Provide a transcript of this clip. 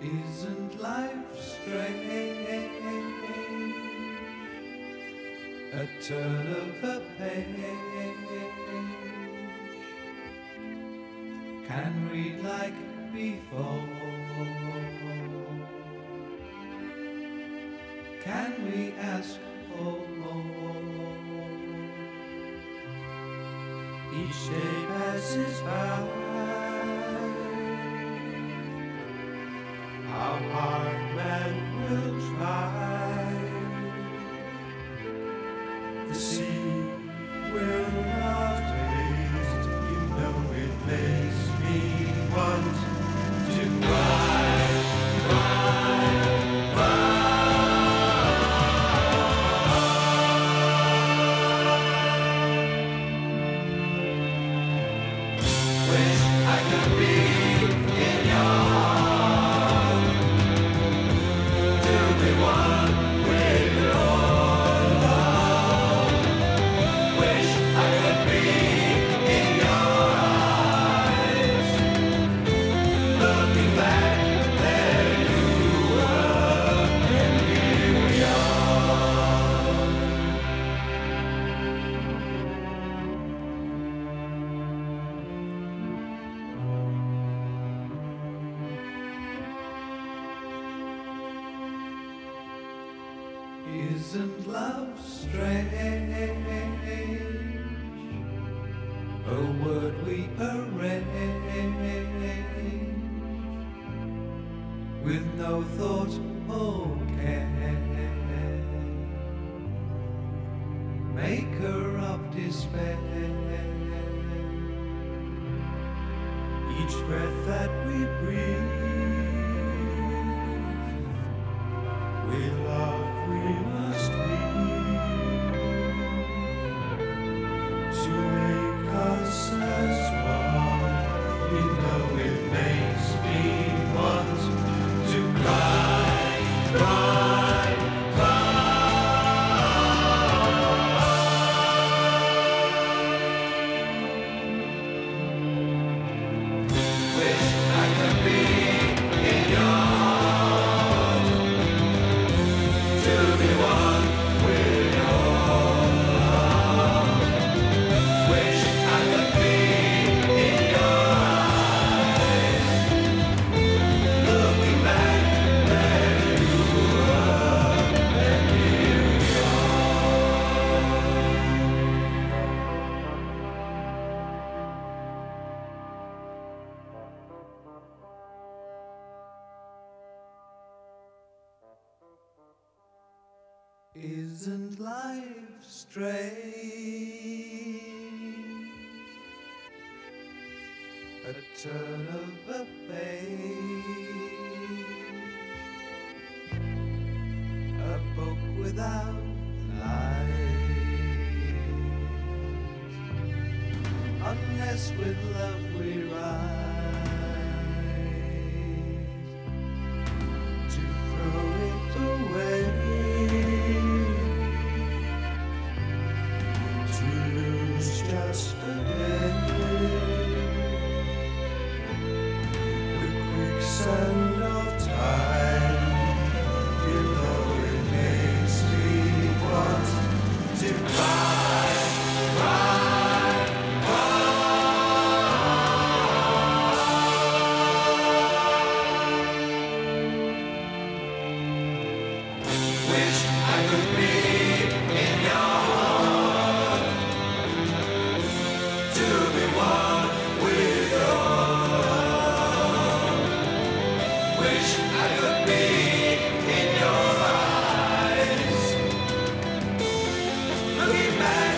Isn't life strange? A turn of a page can read like before. Can we ask for more? Each day passes by. hard man will try. The sea will not taste, you know it makes me want to cry, cry, cry. Wish I could be. strange. A word we arrange with no thought or care. Maker of despair. Each breath that we Isn't life strange? A turn of a page, a book without life. Unless with love we rise. Looking back